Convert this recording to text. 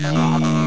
Yeah.